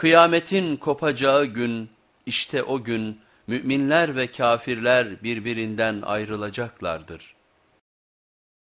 Kıyametin kopacağı gün işte o gün müminler ve kafirler birbirinden ayrılacaklardır.